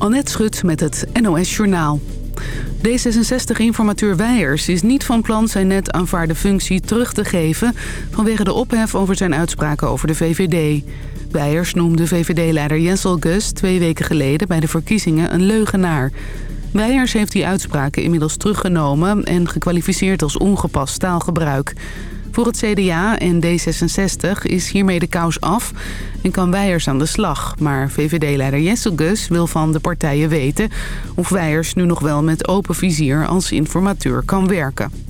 Annette Schut met het NOS Journaal. D66-informateur Weijers is niet van plan zijn net aanvaarde functie terug te geven... vanwege de ophef over zijn uitspraken over de VVD. Weijers noemde VVD-leider Jessel Gus twee weken geleden bij de verkiezingen een leugenaar. Weijers heeft die uitspraken inmiddels teruggenomen en gekwalificeerd als ongepast taalgebruik. Voor het CDA en D66 is hiermee de kous af en kan Weijers aan de slag. Maar VVD-leider Jesselgus wil van de partijen weten of Weijers nu nog wel met open vizier als informateur kan werken.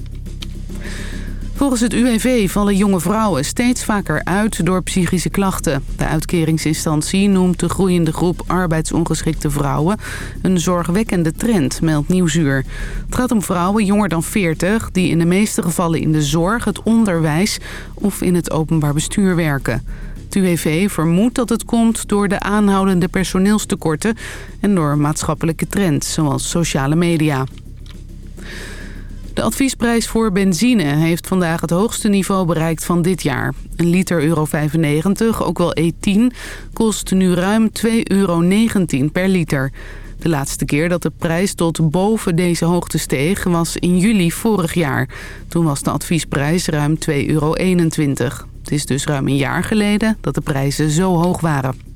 Volgens het UWV vallen jonge vrouwen steeds vaker uit door psychische klachten. De uitkeringsinstantie noemt de groeiende groep arbeidsongeschikte vrouwen een zorgwekkende trend, meldt Nieuwsuur. Het gaat om vrouwen jonger dan 40 die in de meeste gevallen in de zorg, het onderwijs of in het openbaar bestuur werken. Het UWV vermoedt dat het komt door de aanhoudende personeelstekorten en door maatschappelijke trends zoals sociale media. De adviesprijs voor benzine heeft vandaag het hoogste niveau bereikt van dit jaar. Een liter euro 95, ook wel E10, kost nu ruim 2,19 euro per liter. De laatste keer dat de prijs tot boven deze hoogte steeg was in juli vorig jaar. Toen was de adviesprijs ruim 2,21 euro. Het is dus ruim een jaar geleden dat de prijzen zo hoog waren.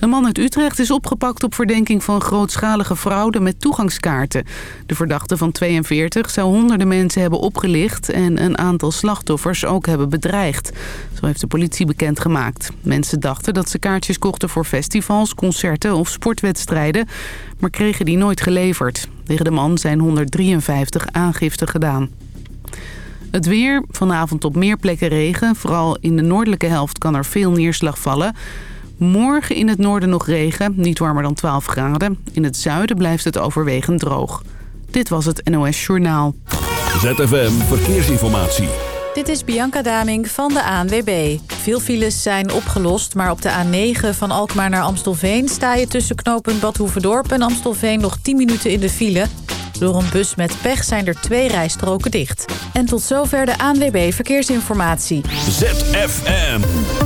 Een man uit Utrecht is opgepakt op verdenking van grootschalige fraude met toegangskaarten. De verdachte van 42 zou honderden mensen hebben opgelicht en een aantal slachtoffers ook hebben bedreigd. Zo heeft de politie bekendgemaakt. Mensen dachten dat ze kaartjes kochten voor festivals, concerten of sportwedstrijden, maar kregen die nooit geleverd. Tegen de man zijn 153 aangiften gedaan. Het weer, vanavond op meer plekken regen. Vooral in de noordelijke helft kan er veel neerslag vallen. Morgen in het noorden nog regen, niet warmer dan 12 graden. In het zuiden blijft het overwegend droog. Dit was het NOS Journaal. ZFM Verkeersinformatie. Dit is Bianca Daming van de ANWB. Veel files zijn opgelost, maar op de A9 van Alkmaar naar Amstelveen... sta je tussen knooppunt Badhoevedorp en Amstelveen nog 10 minuten in de file. Door een bus met pech zijn er twee rijstroken dicht. En tot zover de ANWB Verkeersinformatie. ZFM.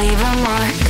Leave a mark.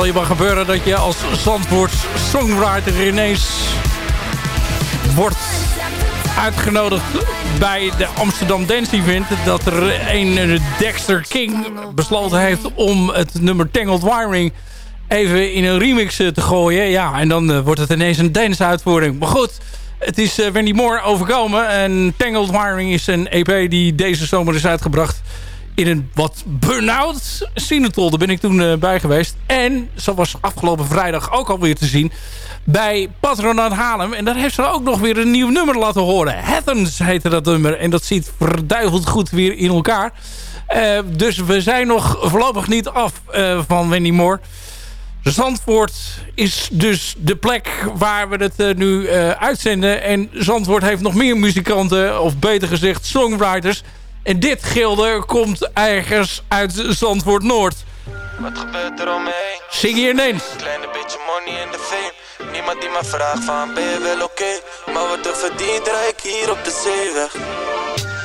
Zal je wel gebeuren dat je als Zandvoort songwriter ineens wordt uitgenodigd bij de Amsterdam Dance Event. Dat er een Dexter King besloten heeft om het nummer Tangled Wiring even in een remix eh, te gooien. Ja, en dan eh, wordt het ineens een dance uitvoering. Maar goed, het is uh, Wendy Moore overkomen. En Tangled Wiring is een EP die deze zomer is uitgebracht in een wat burn-out Sinatol. Daar ben ik toen uh, bij geweest. En zo was afgelopen vrijdag ook alweer te zien bij Patronaat Haarlem. En daar heeft ze ook nog weer een nieuw nummer laten horen. Heathens heette dat nummer. En dat zit verduiveld goed weer in elkaar. Uh, dus we zijn nog voorlopig niet af uh, van Wendy Moore. Zandvoort is dus de plek waar we het nu uitzenden. En Zandvoort heeft nog meer muzikanten, of beter gezegd songwriters... En dit gilde komt ergens uit Zandvoort Noord. Wat gebeurt er om me heen? Zing hier ineens. Kleine beetje money in de fame. Niemand die me vraagt van ben je wel oké? Okay? Maar wat er verdient rijk hier op de zeeweg.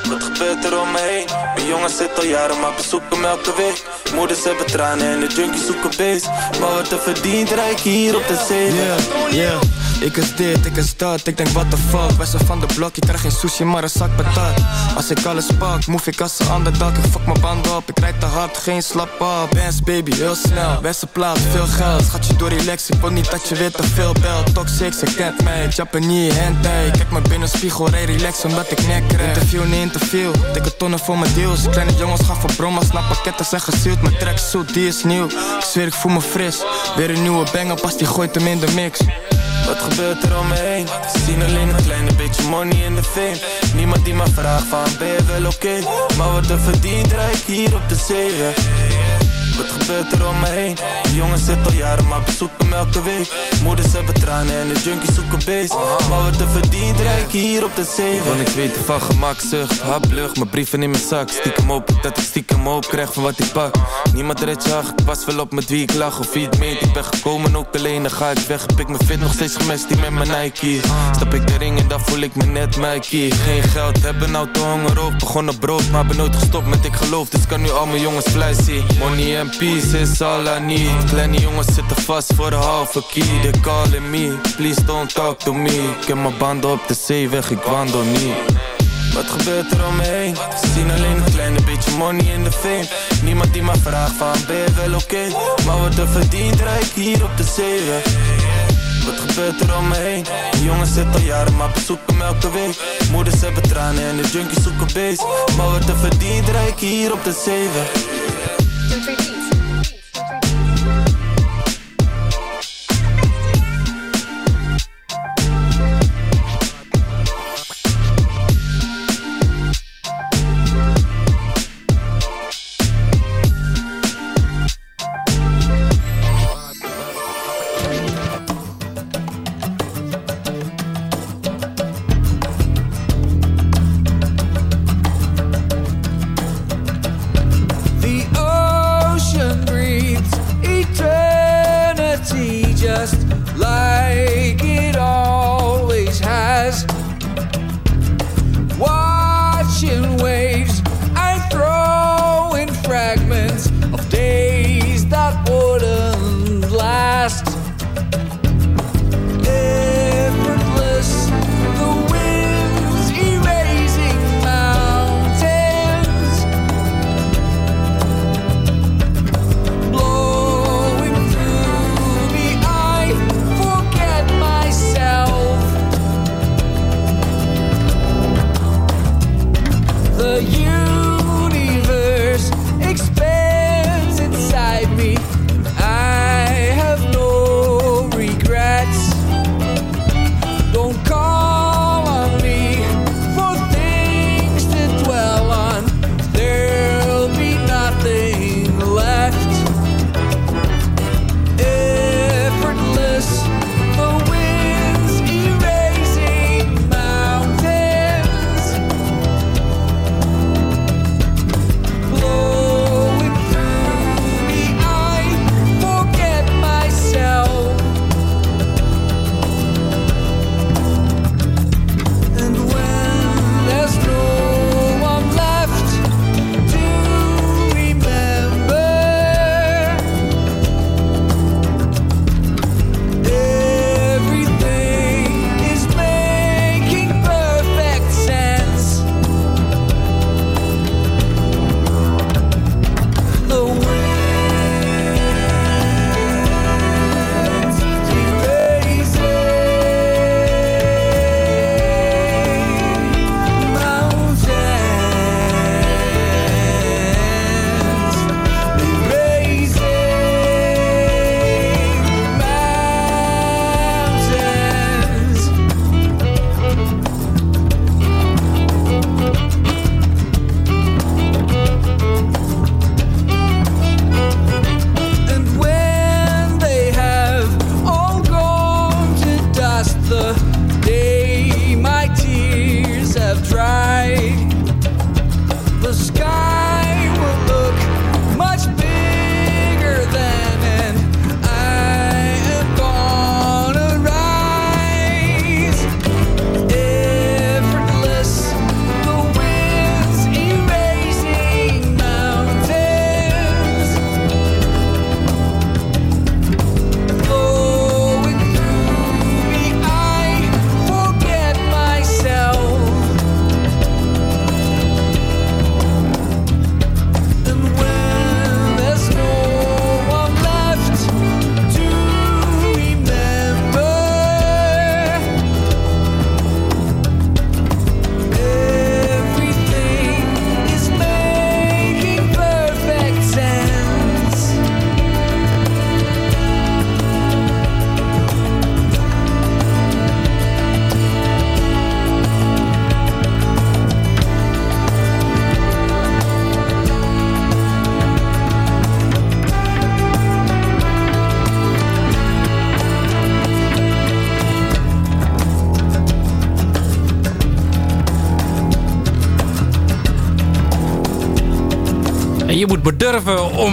Wat gebeurt er om me heen? Mijn jongens zitten al jaren, maar bezoeken me elke week. Moeders hebben tranen en de junkies zoeken beest. Maar wat er verdient rijk hier op de zeeweg. Yeah, yeah. Ik is dit, ik is dat, ik denk what the fuck. Wessen van de blok, je krijgt geen sushi maar een zak patat. Als ik alles pak, move ik als een ander dak. Ik fuck mijn banden op, ik rijd te hard, geen slap op. Bands baby, heel snel, beste plaats, veel geld. Schat je door relax, ik wil niet dat je weer te veel belt. Toxic, ze kent mij, Japanese hentai. Kijk me binnen spiegel, rij relax omdat ik nek krijg Interview niet interview, dikke tonnen voor mijn deals. Kleine jongens gaan voor bromas, naar pakketten zijn gezield Mijn tracksuit, die is nieuw, ik zweer ik voel me fris. Weer een nieuwe banger, pas die gooit hem in de mix wat gebeurt er om me heen? Ze zien alleen een kleine beetje money in de fame Niemand die me vraagt van ben je wel oké? Maar wat er verdient rijk hier op de zeeweg Wat gebeurt er om me heen? De jongens zitten al jaren maar bezoeken me elke week. Moeders hebben tranen en de junkies zoeken beest. Maar wat er verdient rijk hier op de zeeweg Wil niks weten van gemakzucht Haplucht, mijn brieven in mijn zak. Stiekem op dat ik stiekem op krijg van wat ik pak. Niemand redt je ik pas wel op met wie ik lach Of wie het meet, ik ben gekomen ook alleen Dan ga ik weg, heb ik mijn fit nog steeds gemest die met mijn Nike. Stap ik de ring en dan voel ik me net Mikey. Geen geld, hebben nou te honger op. Begonnen brood, maar ben nooit gestopt met ik geloof. Dus kan nu al mijn jongens blij zien. Money and peace is all I need. Kleine jongens zitten vast voor de halve key. They calling me, please don't talk to me. Ik heb mijn banden op de zeeweg, ik wandel niet. Wat gebeurt er om me zien alleen een money en de fame. Niemand die me vraagt van ben je wel oké? Maar wat er verdient rijk hier op de zeeweg wat gebeurt er om me jongens zitten al jaren, maar bezoeken me elke week. Moeders hebben tranen en de junkies zoeken beest. Maar wat er verdient rijk hier op de zeeweg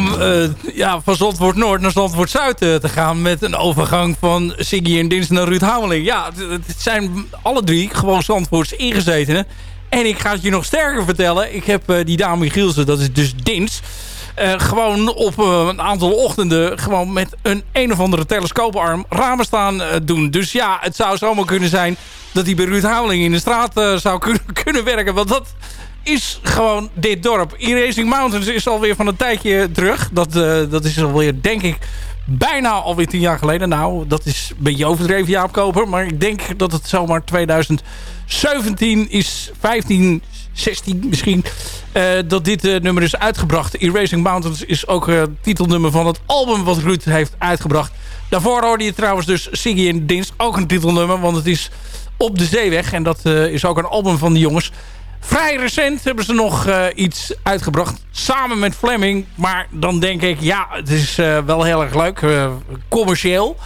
uh, ja, van Zandvoort Noord naar Zandvoort Zuid uh, te gaan... met een overgang van Siggy en Dins naar Ruud Hameling. Ja, het zijn alle drie gewoon Zandvoorts ingezetenen. En ik ga het je nog sterker vertellen. Ik heb uh, die dame Gielsen, dat is dus Dins... gewoon op een aantal ochtenden gewoon met een een of andere telescooparm ramen staan doen. Dus ja, het zou zomaar kunnen zijn dat hij bij Ruud Hameling in de straat zou kunnen werken. Want dat is gewoon dit dorp. E-Racing Mountains is alweer van een tijdje terug. Dat, uh, dat is alweer, denk ik, bijna alweer tien jaar geleden. Nou, dat is een beetje overdreven, Jaap Koper. Maar ik denk dat het zomaar 2017 is, 15, 16 misschien... Uh, dat dit uh, nummer is uitgebracht. Erasing Mountains is ook het titelnummer van het album wat Ruud heeft uitgebracht. Daarvoor hoorde je trouwens dus Siggy in Dienst. Ook een titelnummer, want het is Op de Zeeweg. En dat is ook een album van de jongens. Vrij recent hebben ze nog uh, iets uitgebracht. Samen met Fleming. Maar dan denk ik, ja, het is uh, wel heel erg leuk. Uh, commercieel.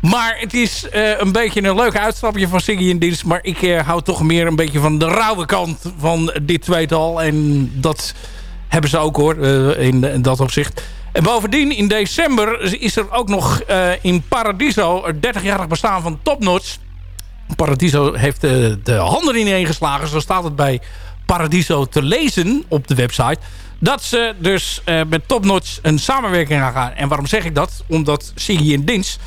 Maar het is een beetje een leuk uitstapje van Siggy in dienst. Maar ik hou toch meer een beetje van de rauwe kant van dit tweetal. En dat hebben ze ook hoor, in, in, dat opzicht. En bovendien, in december is er ook nog in Paradiso... het 30-jarig bestaan van Topnotch Paradiso heeft de, de handen ineen geslagen. Zo staat het bij Paradiso te lezen op de website. Dat ze dus uh, met Topnotch een samenwerking gaan gaan. En waarom zeg ik dat? Omdat Siggy en Dins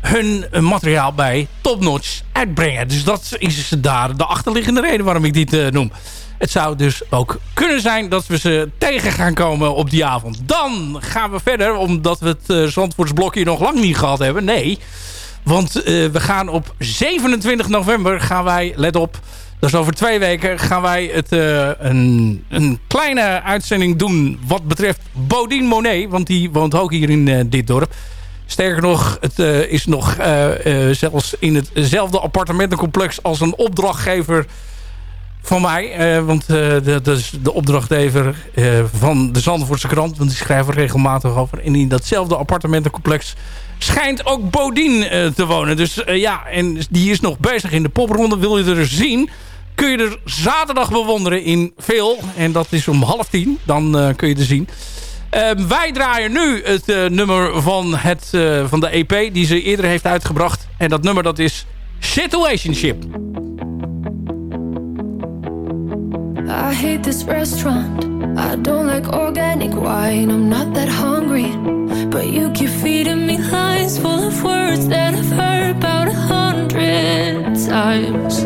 hun materiaal bij Topnotch uitbrengen. Dus dat is daar de achterliggende reden waarom ik dit uh, noem. Het zou dus ook kunnen zijn dat we ze tegen gaan komen op die avond. Dan gaan we verder, omdat we het uh, Zandvoortsblokje nog lang niet gehad hebben. Nee, want uh, we gaan op 27 november gaan wij, let op, dat is over twee weken, gaan wij het, uh, een, een, kleine uitzending doen wat betreft Bodine Monet. Want die woont ook hier in uh, dit dorp. Sterker nog, het is nog zelfs in hetzelfde appartementencomplex als een opdrachtgever van mij. want dat is de opdrachtgever van de Zandvoortse krant. Want die schrijven regelmatig over. En in datzelfde appartementencomplex schijnt ook Bodien uh, te wonen. Dus uh, ja, en die is nog bezig in de popronde. Wil je er zien, kun je er zaterdag bewonderen in Veel. En dat is om half tien. Dan uh, kun je er zien. Ehm, wij draaien nu het nummer van, het, van de EP die ze eerder heeft uitgebracht. En dat nummer dat is Situationship. I hate this restaurant. I don't like organic wine. I'm not that hungry. But you keep feeding me lies full of words that I've heard about a hundred times.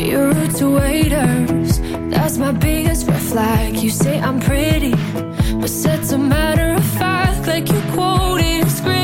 You're rude to waiters. That's my biggest red flag. You say I'm pretty, but said's a matter of fact. Like you quoted a script,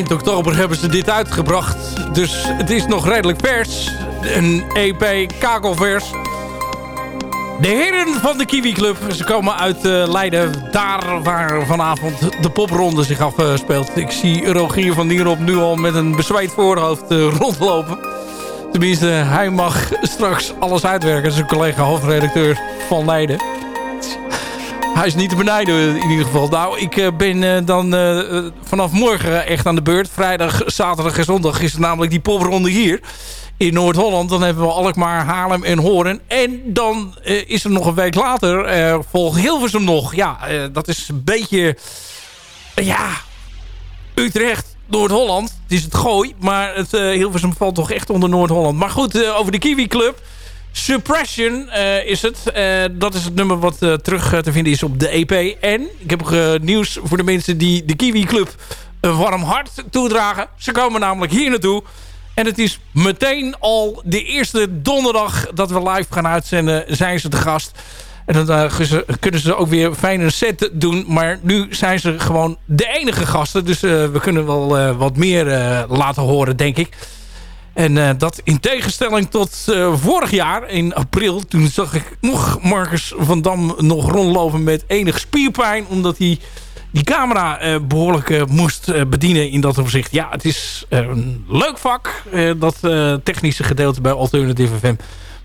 Eind oktober hebben ze dit uitgebracht. Dus het is nog redelijk vers. Een EP kakelvers. De heren van de Kiwi Club. Ze komen uit uh, Leiden. Daar waar vanavond de popronde zich afspeelt. Ik zie Rogier van Nierop nu al met een bezweet voorhoofd uh, rondlopen. Tenminste, hij mag straks alles uitwerken. Zijn collega hoofdredacteur van Leiden. Hij is niet te benijden in ieder geval. Nou, ik ben dan vanaf morgen echt aan de beurt. Vrijdag, zaterdag en zondag is namelijk die popronde hier in Noord-Holland. Dan hebben we Alkmaar, Haarlem en Hoorn. En dan is er nog een week later, volgt Hilversum nog. Ja, dat is een beetje... ja, Utrecht, Noord-Holland. Het is het gooi, maar het Hilversum valt toch echt onder Noord-Holland. Maar goed, over de Kiwi Club. Suppression uh, is het. dat is het nummer wat terug te vinden is op de EP. En ik heb nieuws voor de mensen die de Kiwi Club een warm hart toedragen. Ze komen namelijk hier naartoe. En het is meteen al de eerste donderdag dat we live gaan uitzenden. Zijn ze de gast. En dan kunnen ze ook weer fijne set doen. Maar nu zijn ze gewoon de enige gasten. Dus we kunnen wel wat meer laten horen, denk ik. En dat in tegenstelling tot vorig jaar, in april... toen zag ik nog Marcus van Dam nog rondlopen met enig spierpijn... omdat hij die camera behoorlijk moest bedienen in dat opzicht. Ja, het is een leuk vak, dat technische gedeelte bij Alternative FM...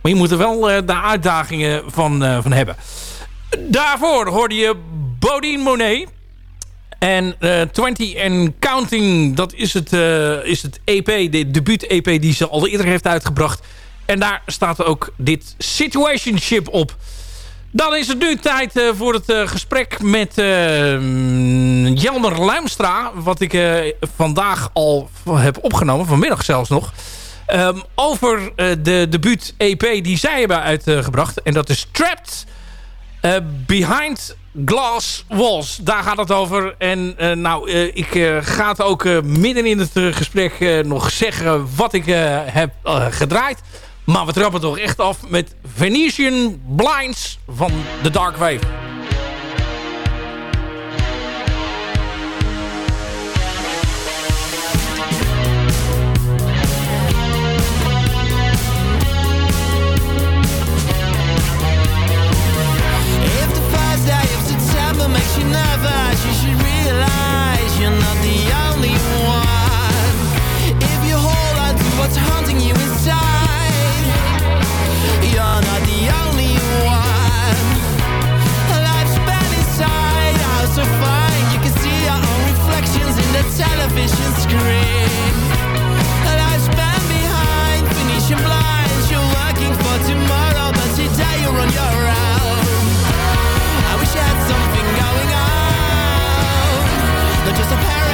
Maar je moet er wel uh, de uitdagingen van, uh, van hebben. Daarvoor hoorde je Bodine Monet. En uh, eh, 20 and Counting, dat is het, is het EP, de debuut-EP die ze al eerder heeft uitgebracht. En daar staat ook dit Situationship op. Dan is het nu tijd uh, voor het gesprek met Jelmer Luimstra. Wat ik vandaag al heb opgenomen, vanmiddag zelfs nog. Um, over de debuut-EP die zij hebben uitgebracht. en dat is Trapped Behind Glass Walls. Daar gaat het over. En uh, nou, ik ga het ook midden in het gesprek nog zeggen wat ik heb gedraaid. Maar we trappen toch echt af met Venetian Blinds van The Dark Wave. makes you nervous? You should realize you're not the only one. If you hold on to what's haunting you inside You're not the only one. Life's been inside You can see your own reflections in the television screen. Life's been behind, blinds You're for tomorrow But today you're on your own. just a paradise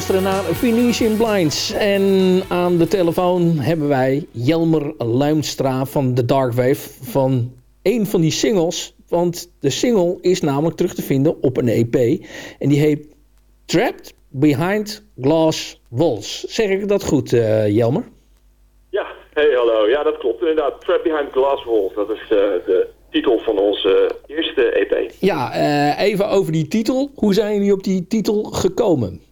luisteren naar Venetian Blinds. En aan de telefoon hebben wij Jelmer Luimstra van The Dark Wave. Van een van die singles. Want de single is namelijk terug te vinden op een EP. En die heet Trapped Behind Glass Walls. Zeg ik dat goed, eh, Jelmer? Ja, hey hallo. Ja, dat klopt inderdaad. Trap Behind Glass Walls, dat is eh, de titel van onze eerste EP. Ja, eh, even over die titel. Hoe zijn jullie op die titel gekomen?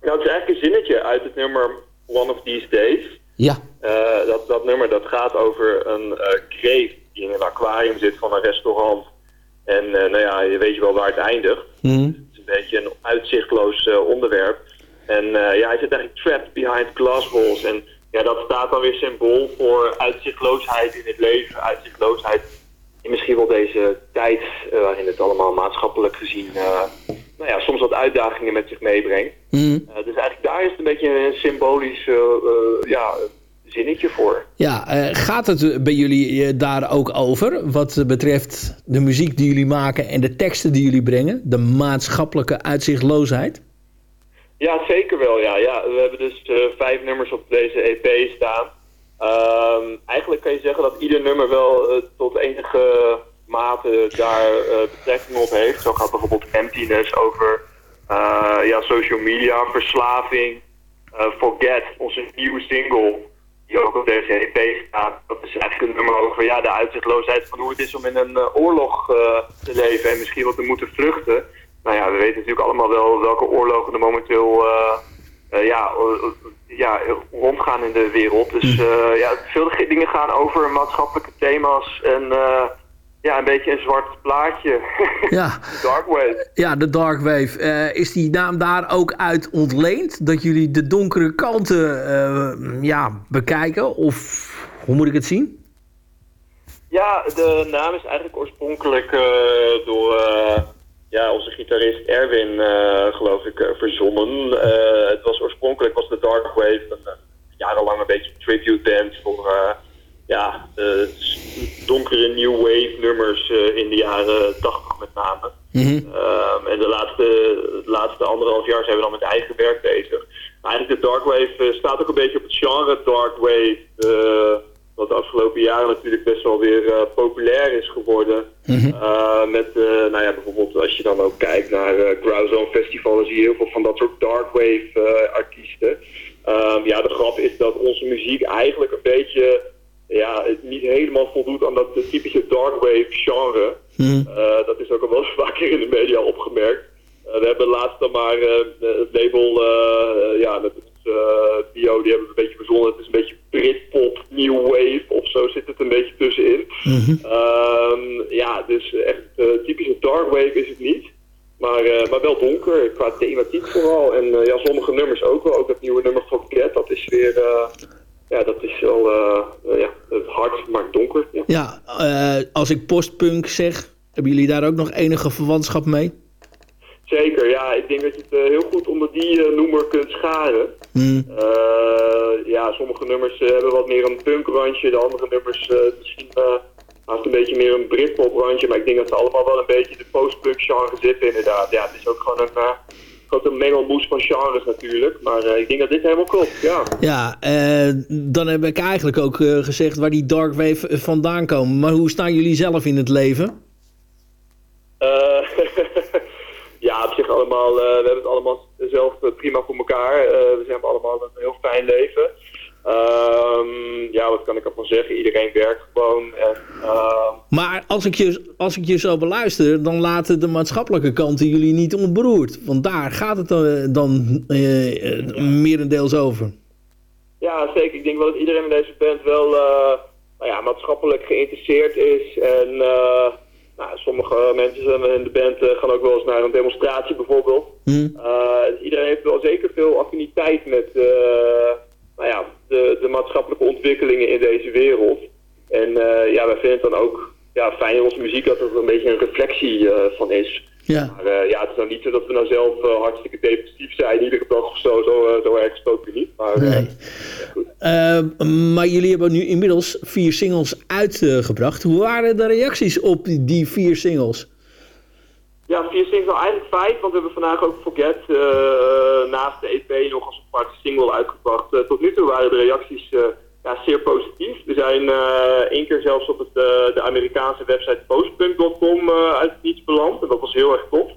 Nou, het is eigenlijk een zinnetje uit het nummer One of These Days. Ja. Eh, dat, dat nummer dat gaat over een kreeft die in een aquarium zit van een restaurant. En eh, nou ja, je weet je wel waar het eindigt. Mhm. Het is een beetje een uitzichtloos onderwerp. En ja, hij zit eigenlijk trapped behind glass walls. En ja, dat staat dan weer symbool voor uitzichtloosheid in het leven. Uitzichtloosheid in misschien wel deze tijd eh, waarin het allemaal maatschappelijk gezien eh, nou ja, soms wat uitdagingen met zich meebrengt. Mhm. Eh, dus eigenlijk daar is het een beetje een symbolisch ja, zinnetje voor. Ja, gaat het bij jullie daar ook over? Wat betreft de muziek die jullie maken en de teksten die jullie brengen? De maatschappelijke uitzichtloosheid? Ja, zeker wel. Ja. Ja, we hebben dus vijf nummers op deze EP staan. Ehm, eigenlijk kan je zeggen dat ieder nummer wel eh, tot enige mate daar eh, betrekking op heeft. Zo gaat bijvoorbeeld Emptiness over eh, ja, social media, verslaving. Forget, onze nieuwe single, die ook op deze EP staat. Dat is eigenlijk een nummer over ja, de uitzichtloosheid van hoe het is om in een oorlog te leven en misschien wel te moeten vluchten. Nou ja, we weten natuurlijk allemaal wel welke oorlogen er momenteel ja, eh, ja, rondgaan in de wereld. Dus eh, ja, veel dingen gaan over maatschappelijke thema's en eh, ja, een beetje een zwart plaatje. Ja. Dark Wave. Ja, de Dark Wave. Eh, is die naam daar ook uit ontleend? Dat jullie de donkere kanten eh, ja, bekijken? Of hoe moet ik het zien? Ja, de naam is eigenlijk oorspronkelijk eh, door eh, ja, onze gitarist Erwin, eh, geloof ik, eh, verzonnen. Eh, het was oorspronkelijk was de Dark Wave een, jarenlang een beetje een tribute band voor ja, donkere new wave nummers in de jaren 80 met name. Ehm, en de laatste, de laatste anderhalf jaar zijn we dan met eigen werk bezig. Maar eigenlijk de Dark Wave staat ook een beetje op het genre Dark Wave. Wat de afgelopen jaren natuurlijk best wel weer eh, populair is geworden. Eh, met, eh, nou ja, bijvoorbeeld als je dan ook kijkt naar Growzone Festival, dan zie je heel veel van dat soort Dark Wave eh, artiesten. Ehm, ja, de grap is dat onze muziek eigenlijk een beetje ja, het niet helemaal voldoet aan dat typische dark wave genre. Eh, dat is ook al wel eens vaker in de media opgemerkt. We hebben laatst dan maar het label, ja, met ons eh, bio, die hebben we een beetje verzonnen. Het is een beetje Britpop, New Wave of zo zit het een beetje tussenin. Ehm, ja, dus echt eh, typische dark wave is het niet. Maar, eh, maar wel donker, qua thematiek vooral. En eh, ja, sommige nummers ook wel. Ook dat nieuwe nummer Forget, dat is weer... ja, dat is wel ja, het hard, maar donker. Ja. Ja, als ik postpunk zeg, hebben jullie daar ook nog enige verwantschap mee? Zeker, ja. Ik denk dat je het heel goed onder die noemer kunt scharen. Hmm. Ja, sommige nummers hebben wat meer een punkrandje. De andere nummers misschien eh, haast een beetje meer een Britpop-randje. Maar ik denk dat ze allemaal wel een beetje de post-punk genre zitten inderdaad. Ja, het is ook gewoon een, uh, grote mengelmoes van genres natuurlijk. Maar uh, ik denk dat dit helemaal klopt, ja. Ja, uh, dan heb ik eigenlijk ook uh, gezegd waar die dark wave vandaan komen. Maar hoe staan jullie zelf in het leven? Ja, op zich allemaal, we hebben het allemaal zelf prima voor elkaar. We hebben allemaal een heel fijn leven. Um, ja, wat kan ik ervan zeggen? Iedereen werkt gewoon. En, uh... Maar als ik, je, als ik je zo beluister, dan laten de maatschappelijke kanten jullie niet onberoerd. Want daar gaat het dan, dan uh, merendeels over. Ja, zeker. Ik denk wel dat iedereen in deze band wel uh, nou ja, maatschappelijk geïnteresseerd is. En nou, sommige mensen in de band gaan ook wel eens naar een demonstratie bijvoorbeeld. Hmm. dus iedereen heeft wel zeker veel affiniteit met nou ja, de, de, maatschappelijke ontwikkelingen in deze wereld. En uh, ja, wij vinden het dan ook ja, fijn in onze muziek dat er een beetje een reflectie uh, van is. Ja. Maar uh, ja, het is nou niet zo dat we nou zelf hartstikke depressief zijn, iedere dag of zo, zo, zo erg spoken niet. Maar, nee. maar jullie hebben nu inmiddels vier singles uitgebracht. Hoe waren de reacties op die vier singles? Ja, vier singles, eigenlijk vijf, want we hebben vandaag ook Forget eh, naast de EP nog als aparte single uitgebracht. Eh, tot nu toe waren de reacties eh, ja, zeer positief. We zijn één keer zelfs op het, de Amerikaanse website postpunk.com eh, uit het niets beland en dat was heel erg tof.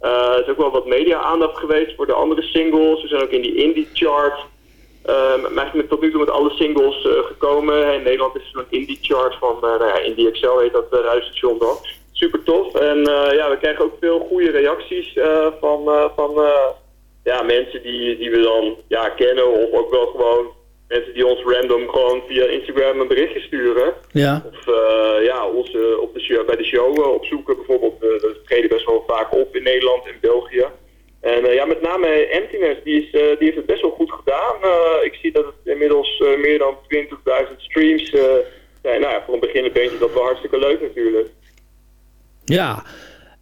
Er is ook wel wat media-aandacht geweest voor de andere singles. We zijn ook in die indie chart. Um, maar ik tot nu toe met alle singles gekomen. In Nederland is er zo'n indie chart van, nou ja, Indie Excel heet dat, uh, Ruisstation dan. Super tof. En eh, ja, we krijgen ook veel goede reacties eh, van, eh, van ja, mensen die, die we dan ja, kennen. Of ook wel gewoon mensen die ons random gewoon via Instagram een berichtje sturen. Ja. Of ja, ons op de show, bij de show opzoeken bijvoorbeeld. we treden best wel vaak op in Nederland en België. En ja, met name Emptiness, die, is, die heeft het best wel goed gedaan. Ik zie dat het inmiddels meer dan 20.000 streams zijn. Nou ja, voor een beginnend bandje dat wel hartstikke leuk natuurlijk. Ja,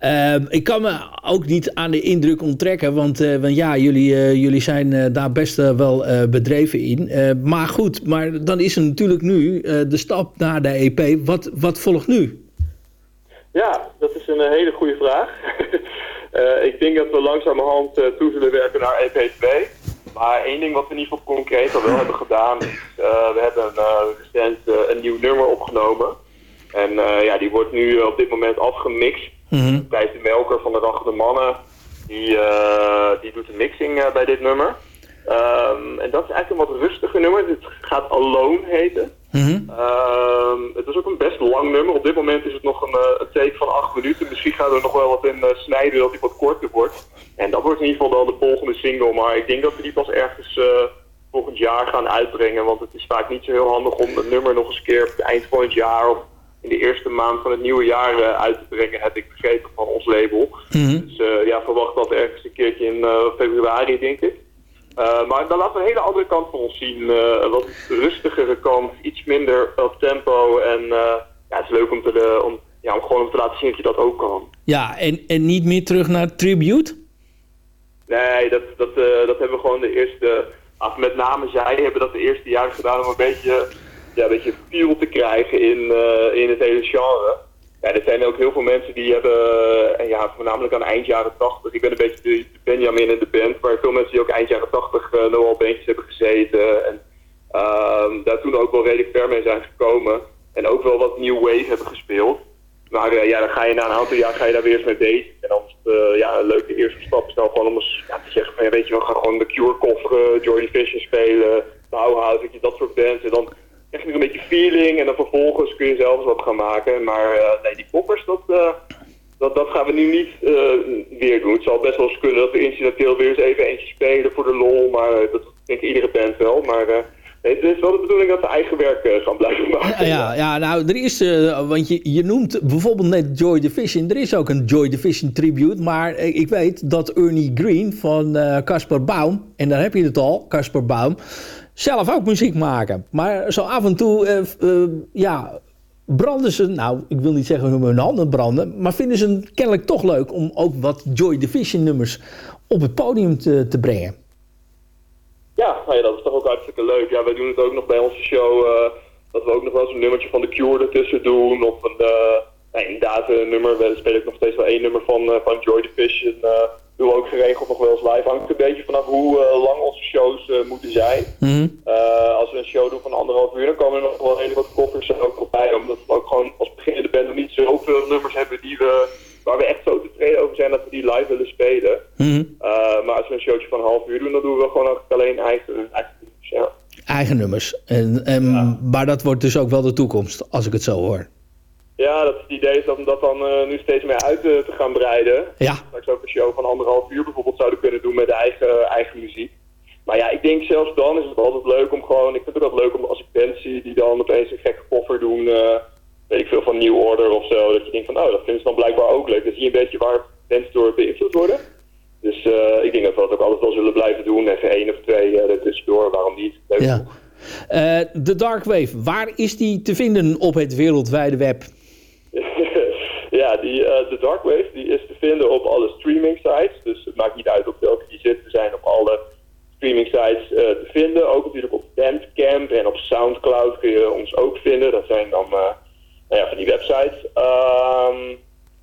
Ehm, ik kan me ook niet aan de indruk onttrekken, want, eh, ja, jullie, eh, jullie zijn eh, daar best wel bedreven in. Maar goed, maar dan is er natuurlijk nu de stap naar de EP. Wat, wat volgt nu? Ja, dat is een hele goede vraag. Ik denk dat we langzamerhand toe zullen werken naar EP2. Maar één ding wat we in ieder geval concreet al wel hebben gedaan, is we hebben recent een nieuw nummer opgenomen. En eh, ja, die wordt nu eh, op dit moment afgemixt. Thijs de Melker van de Dag de Mannen, die, eh, die doet de mixing bij dit nummer. Ehm, en dat is eigenlijk een wat rustiger nummer. Het gaat Alone heten. Ehm, het is ook een best lang nummer. Op dit moment is het nog een, een take van acht minuten. Misschien gaan we er nog wel wat in snijden dat die wat korter wordt. En dat wordt in ieder geval dan de volgende single. Maar ik denk dat we die pas ergens volgend jaar gaan uitbrengen. Want het is vaak niet zo heel handig om een nummer nog eens een keer op het eind van het jaar... of in de eerste maand van het nieuwe jaar eh, uit te brengen, heb ik begrepen van ons label. Dus eh, ja, verwacht dat ergens een keertje in eh, februari, denk ik. Uh, maar dan laten we een hele andere kant van ons zien. Uh, een wat rustigere kant, iets minder op tempo. En uh, ja, het is leuk om, te, om, ja, om gewoon te laten zien dat je dat ook kan. Ja, en, en niet meer terug naar Tribute? Nee, dat, dat, dat hebben we gewoon de eerste... Af, met name zij hebben dat de eerste jaren gedaan om een beetje, ja, een beetje feel te krijgen in, in het hele genre. Ja, er zijn ook heel veel mensen die hebben, en ja, voornamelijk aan eind jaren 80. Ik ben een beetje de, Benjamin in de band, maar veel mensen die ook eind jaren 80 uh, nog al bandjes hebben gezeten. En uh, daar toen ook wel redelijk ver mee zijn gekomen. En ook wel wat new wave hebben gespeeld. Maar uh, ja, dan ga je na een aantal jaar ga je daar weer eens mee bezig. En dan is het ja, een leuke eerste stap is dan om ja, te zeggen weet je wel, ga gewoon de Cure kofferen, Joy Division spelen, Bauhaus, dat soort bands. En dan je een beetje feeling en dan vervolgens kun je zelf eens wat gaan maken. Maar uh, nee, die koppers, dat, uh, dat, dat gaan we nu niet uh, weer doen. Het zal best wel eens kunnen dat we incidenteel weer eens even eentje spelen voor de lol. Maar dat denkt iedere band wel. Maar het is wel de bedoeling dat we eigen werk gaan blijven maken. Ja, ja nou, er is, want je, je noemt bijvoorbeeld net Joy Division. Er is ook een Joy Division tribute. Maar ik weet dat Ernie Green van Casper Baum, en daar heb je het al, Casper Baum zelf ook muziek maken. Maar zo af en toe, uh, uh, ja, branden ze, nou, ik wil niet zeggen hun handen branden, maar vinden ze het kennelijk toch leuk om ook wat Joy Division nummers op het podium te, te brengen. Ja, nou ja, dat is toch ook hartstikke leuk. Ja, wij doen het ook nog bij onze show, uh, dat we ook nog wel eens een nummertje van The Cure ertussen doen, of een, nou, inderdaad een nummer, we spelen ook nog steeds wel één nummer van, van Joy Division doen we ook geregeld nog wel eens live. Hangt een beetje vanaf hoe uh, lang onze shows uh, moeten zijn. Mm -hmm. uh, als we een show doen van anderhalf uur, dan komen er nog wel redelijk wat koffers ook nog bij. Omdat we ook gewoon als beginnende band nog niet zoveel nummers hebben die we, waar we echt zo tevreden over zijn dat we die live willen spelen. Mm -hmm. maar als we een showtje van een half uur doen, dan doen we gewoon alleen eigen, eigen nummers. Ja. Eigen nummers. En, en, ja. Maar dat wordt dus ook wel de toekomst, als ik het zo hoor. Ja, dat het idee is dat we dat dan uh, nu steeds meer uit uh, te gaan breiden. Ja. Straks ook een show van anderhalf uur bijvoorbeeld zouden kunnen doen met eigen, eigen muziek. Maar ja, ik denk zelfs dan is het altijd leuk om gewoon... Ik vind het ook leuk om als ik bands zie die dan opeens een gekke koffer doen... Uh, weet ik veel, van New Order of zo. Dat je denkt van, oh, dat vinden ze dan blijkbaar ook leuk. Dan zie je een beetje waar bands door beïnvloed worden. Dus ik denk dat we dat ook altijd wel zullen blijven doen. Even één of twee ertussendoor, waarom niet? Leuk ja. De Dark Wave, waar is die te vinden op het wereldwijde web? ja, die, eh, de Dark Wave die is te vinden op alle streaming sites. Dus het maakt niet uit op welke die zit. We zijn op alle streaming sites eh, te vinden. Ook natuurlijk op Bandcamp en op Soundcloud kun je ons ook vinden. Dat zijn dan eh, nou ja, van die websites. Ehm,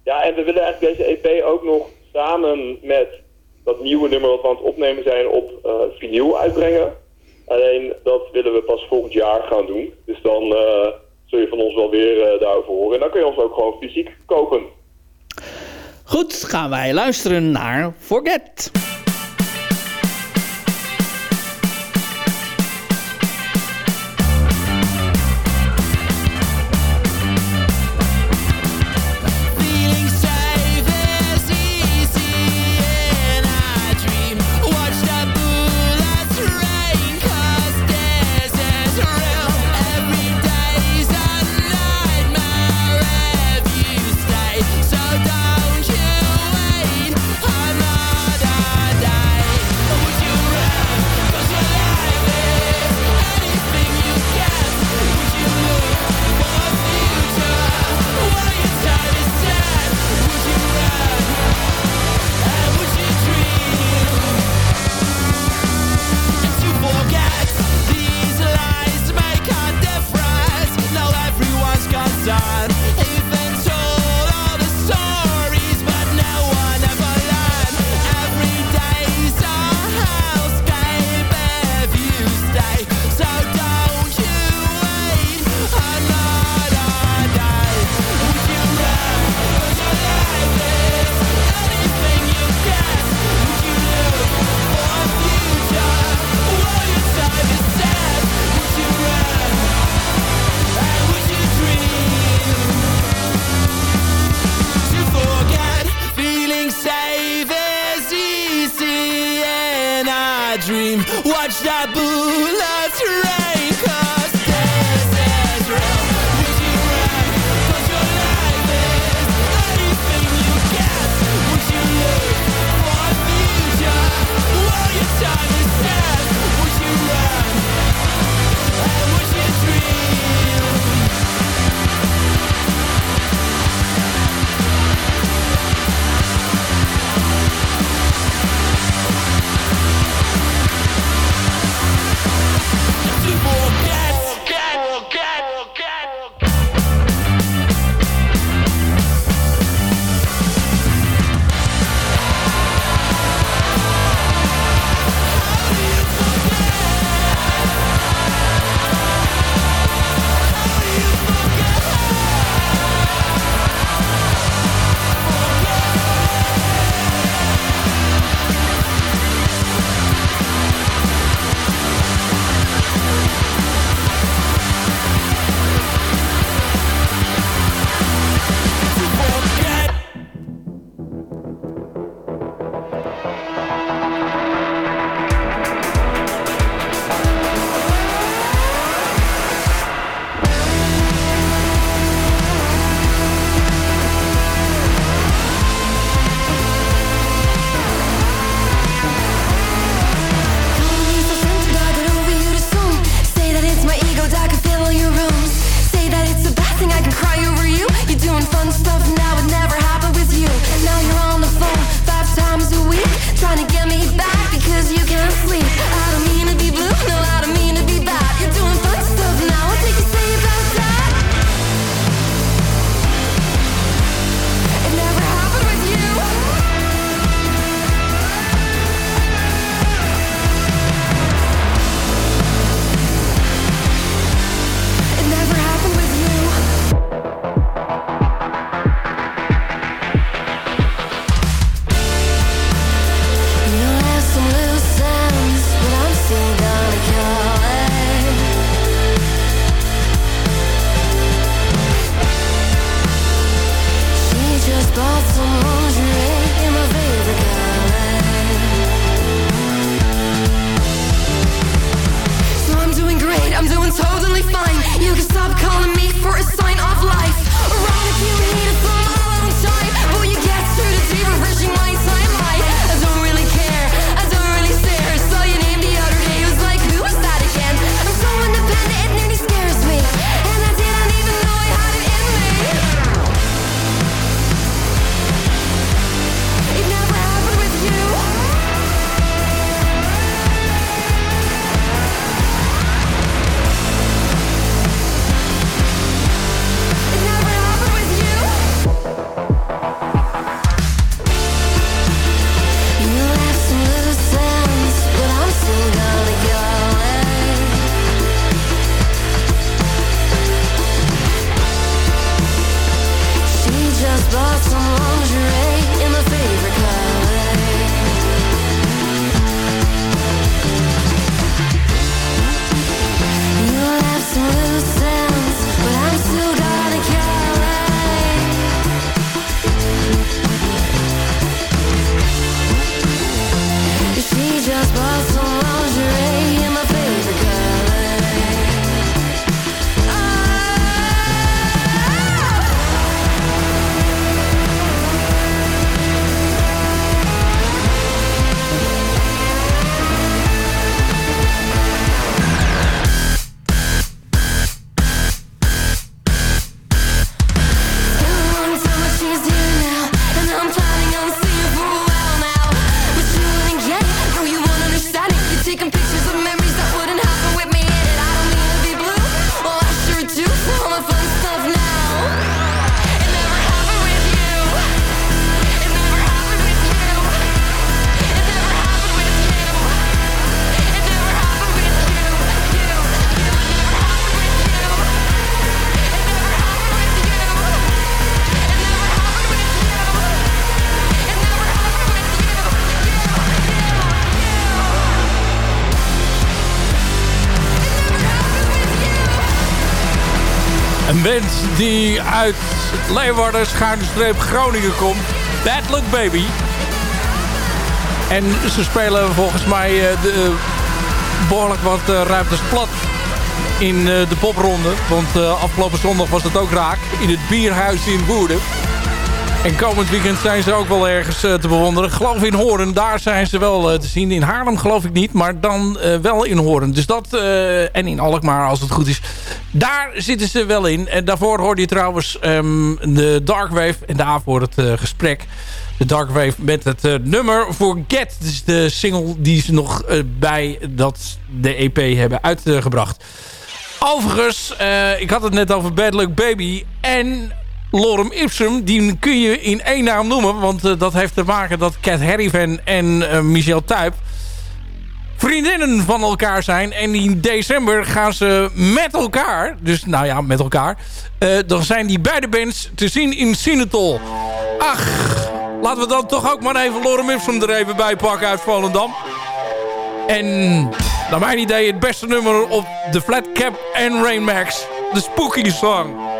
ja, en we willen eigenlijk deze EP ook nog samen met dat nieuwe nummer wat we aan het opnemen zijn op uh, vinyl uitbrengen. Alleen dat willen we pas volgend jaar gaan doen. Dus dan zul je van ons wel weer eh, daarover horen. En dan kun je ons ook gewoon fysiek kopen. Goed, gaan wij luisteren naar Forget. could stop calling me band die uit Leeuwarden, schuine streep Groningen komt. Bad Luck Baby. En ze spelen volgens mij eh, de, eh, behoorlijk wat eh, ruimtes plat in de popronde. Want afgelopen zondag was het ook raak in het bierhuis in Woerden. En komend weekend zijn ze ook wel ergens te bewonderen. Geloof in Horen, daar zijn ze wel te zien. In Haarlem geloof ik niet, maar dan wel in Horen. Dus dat, en in Alkmaar als het goed is. Daar zitten ze wel in. En daarvoor hoorde je trouwens ehm, de Darkwave. En daarvoor het eh, gesprek. De Darkwave met het eh, nummer Forget. Is de single die ze nog eh, bij dat, de EP hebben uitgebracht. Overigens, ik had het net over Bad Luck Baby en Lorem Ipsum. Die kun je in één naam noemen, want dat heeft te maken dat Cat Harrivan en Michel Tuyp vriendinnen van elkaar zijn. En in december gaan ze met elkaar, dus nou ja, met elkaar... eh, dan zijn die beide bands te zien in Sinatol. Ach, laten we dan toch ook maar even Lorem Ipsum er even bij pakken uit Volendam. En naar mijn idee het beste nummer op de Flat Cap en Rain Max. De Spooky Song.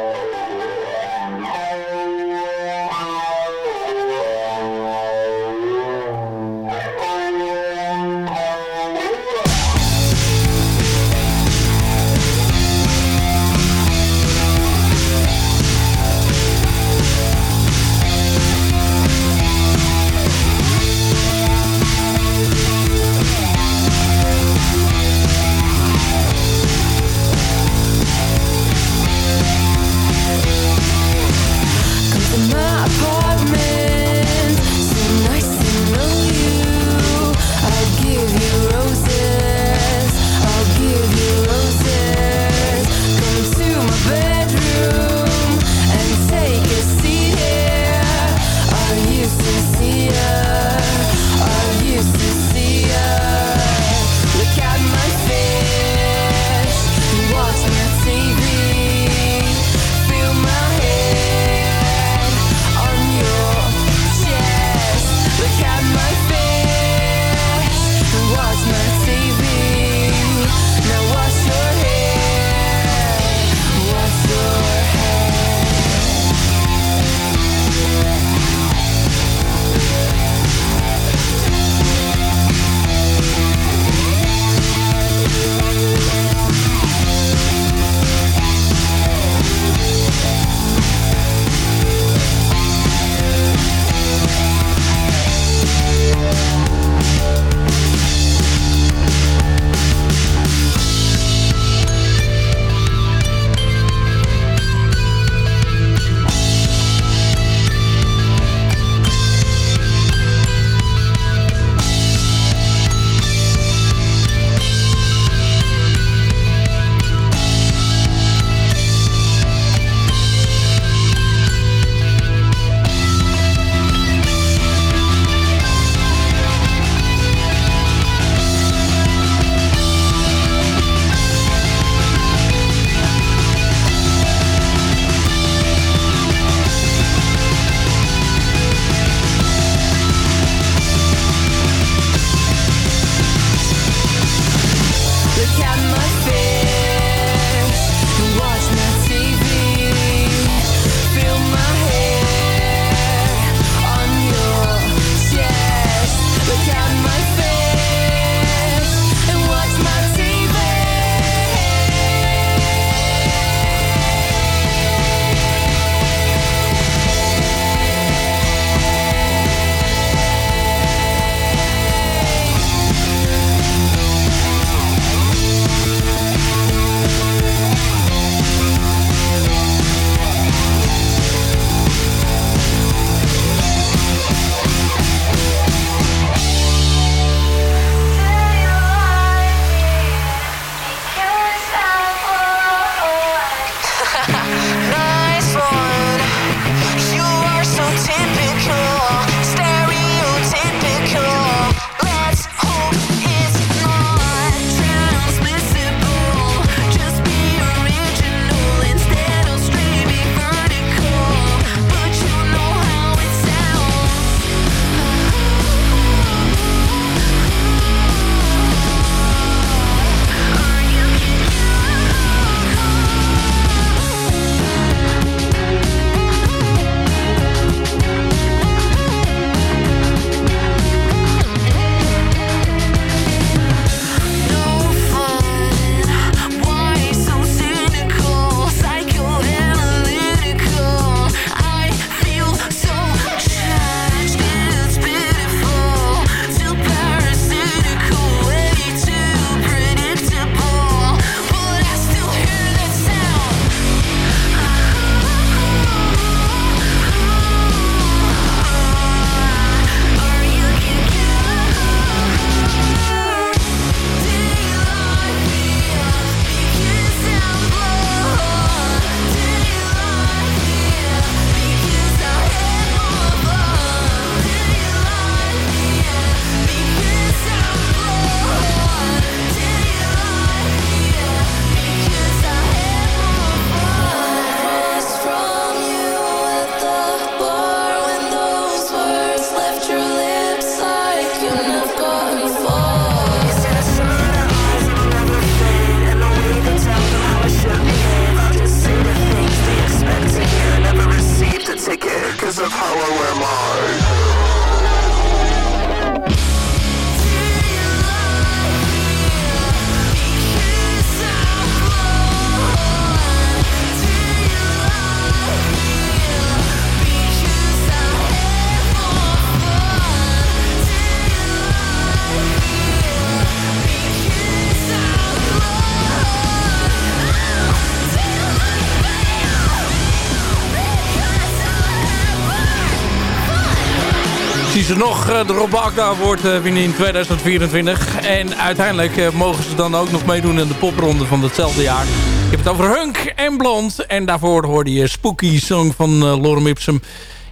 Nog eh, de Rob Agda wordt eh, winnen in 2024. En uiteindelijk eh, mogen ze dan ook nog meedoen in de popronde van datzelfde jaar. Ik heb het over Hunk en Blond. En daarvoor hoorde je Spooky Song van Lorem Ipsum.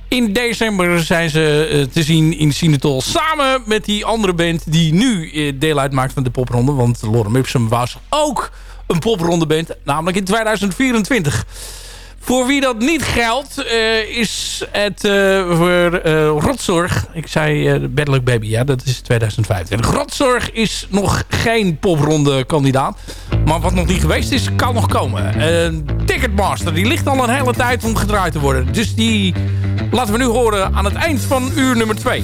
In december zijn ze te zien in Sinatol samen met die andere band die nu deel uitmaakt van de popronde. Want Lorem Ipsum was ook een poprondeband, namelijk in 2024. Voor wie dat niet geldt, eh, is het eh, voor eh, rotzorg. Ik zei uh, Baby, ja, dat is 2025. Rotzorg is nog geen popronde kandidaat. Maar wat nog niet geweest is, kan nog komen. Ticketmaster, die ligt al een hele tijd om gedraaid te worden. Dus die laten we nu horen aan het eind van uur nummer 2.